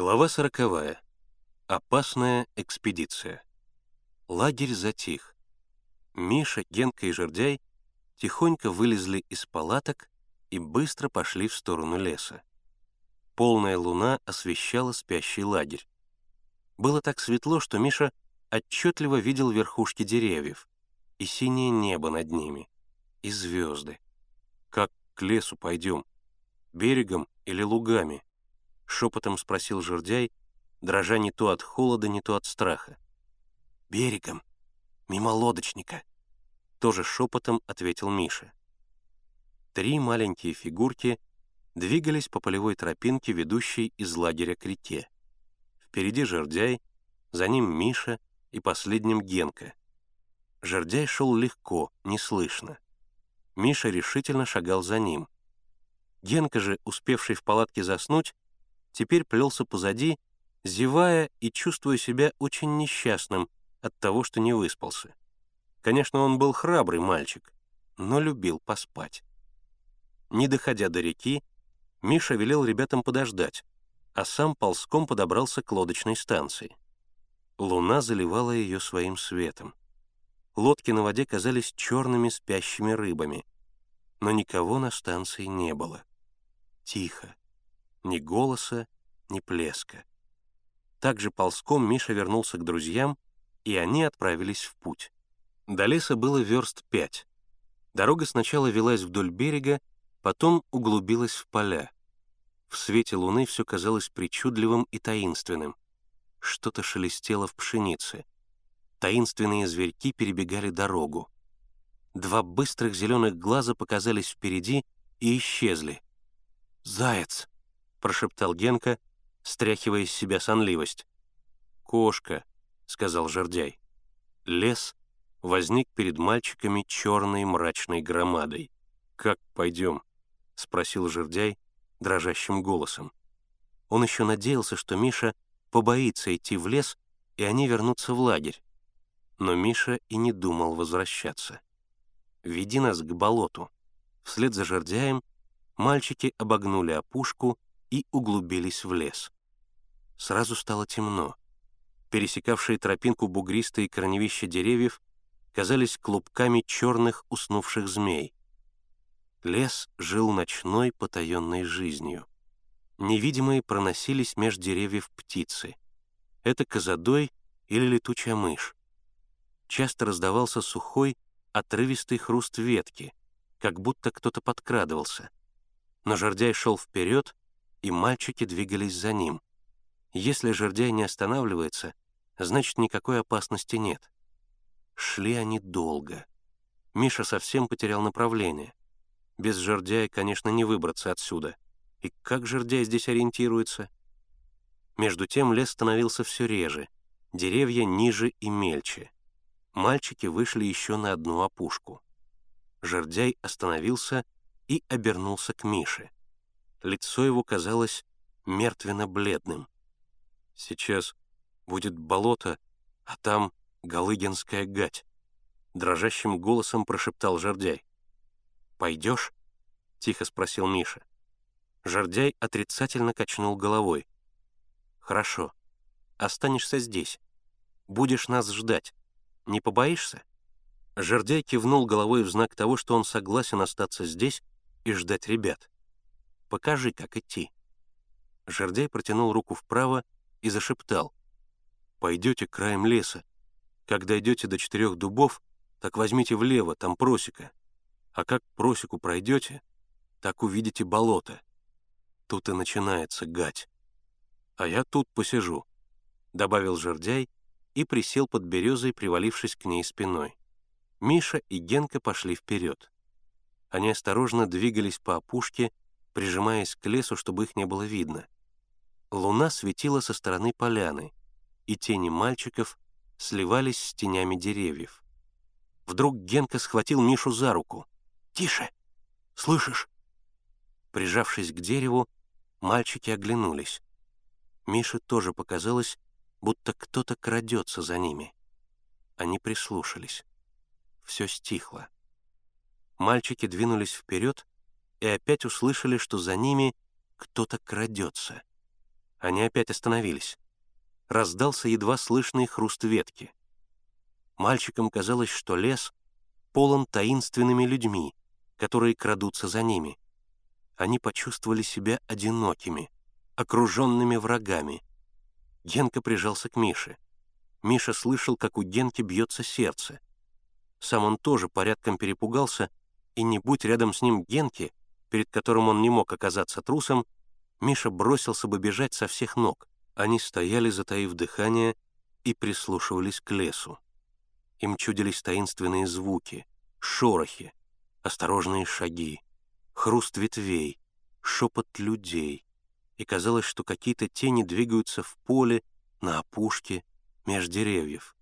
Глава сороковая. Опасная экспедиция. Лагерь затих. Миша, Генка и Жердяй тихонько вылезли из палаток и быстро пошли в сторону леса. Полная луна освещала спящий лагерь. Было так светло, что Миша отчетливо видел верхушки деревьев и синее небо над ними, и звезды. «Как к лесу пойдем? Берегом или лугами?» — шепотом спросил жердяй, дрожа не то от холода, не то от страха. «Берегом, мимо лодочника», — тоже шепотом ответил Миша. Три маленькие фигурки двигались по полевой тропинке, ведущей из лагеря к реке. Впереди жердяй, за ним Миша и последним Генка. Жердяй шел легко, неслышно. Миша решительно шагал за ним. Генка же, успевший в палатке заснуть, теперь плелся позади, зевая и чувствуя себя очень несчастным от того, что не выспался. Конечно, он был храбрый мальчик, но любил поспать. Не доходя до реки, Миша велел ребятам подождать, а сам ползком подобрался к лодочной станции. Луна заливала ее своим светом. Лодки на воде казались черными спящими рыбами, но никого на станции не было. Тихо. Ни голоса, ни плеска. Также ползком Миша вернулся к друзьям, и они отправились в путь. До леса было верст пять. Дорога сначала велась вдоль берега, потом углубилась в поля. В свете луны все казалось причудливым и таинственным. Что-то шелестело в пшенице. Таинственные зверьки перебегали дорогу. Два быстрых зеленых глаза показались впереди и исчезли. «Заяц!» — прошептал Генка, стряхивая из себя сонливость. «Кошка», — сказал жердяй. Лес возник перед мальчиками черной мрачной громадой. «Как пойдем?» — спросил жердяй дрожащим голосом. Он еще надеялся, что Миша побоится идти в лес, и они вернутся в лагерь. Но Миша и не думал возвращаться. «Веди нас к болоту». Вслед за жердяем мальчики обогнули опушку и углубились в лес. Сразу стало темно. Пересекавшие тропинку бугристые корневища деревьев казались клубками черных уснувших змей. Лес жил ночной потаенной жизнью. Невидимые проносились меж деревьев птицы. Это козадой или летучая мышь. Часто раздавался сухой, отрывистый хруст ветки, как будто кто-то подкрадывался. Но жердяй шел вперед, и мальчики двигались за ним. Если жердяй не останавливается, значит, никакой опасности нет. Шли они долго. Миша совсем потерял направление. Без жердяя, конечно, не выбраться отсюда. И как жердяй здесь ориентируется? Между тем лес становился все реже, деревья ниже и мельче. Мальчики вышли еще на одну опушку. Жердяй остановился и обернулся к Мише. Лицо его казалось мертвенно-бледным. «Сейчас будет болото, а там Галыгинская гать», — дрожащим голосом прошептал Жердяй. «Пойдешь?» — тихо спросил Миша. Жердяй отрицательно качнул головой. «Хорошо. Останешься здесь. Будешь нас ждать. Не побоишься?» Жердяй кивнул головой в знак того, что он согласен остаться здесь и ждать ребят. Покажи, как идти». Жердяй протянул руку вправо и зашептал. «Пойдете краем леса. Когда идете до четырех дубов, так возьмите влево, там просека. А как просеку пройдете, так увидите болото. Тут и начинается гать. А я тут посижу», — добавил жердяй и присел под березой, привалившись к ней спиной. Миша и Генка пошли вперед. Они осторожно двигались по опушке, прижимаясь к лесу, чтобы их не было видно. Луна светила со стороны поляны, и тени мальчиков сливались с тенями деревьев. Вдруг Генка схватил Мишу за руку. «Тише! Слышишь?» Прижавшись к дереву, мальчики оглянулись. Мише тоже показалось, будто кто-то крадется за ними. Они прислушались. Все стихло. Мальчики двинулись вперед, и опять услышали, что за ними кто-то крадется. Они опять остановились. Раздался едва слышный хруст ветки. Мальчикам казалось, что лес полон таинственными людьми, которые крадутся за ними. Они почувствовали себя одинокими, окруженными врагами. Генка прижался к Мише. Миша слышал, как у Генки бьется сердце. Сам он тоже порядком перепугался, и не будь рядом с ним Генки, перед которым он не мог оказаться трусом, Миша бросился бы бежать со всех ног. Они стояли, затаив дыхание, и прислушивались к лесу. Им чудились таинственные звуки, шорохи, осторожные шаги, хруст ветвей, шепот людей. И казалось, что какие-то тени двигаются в поле, на опушке, меж деревьев.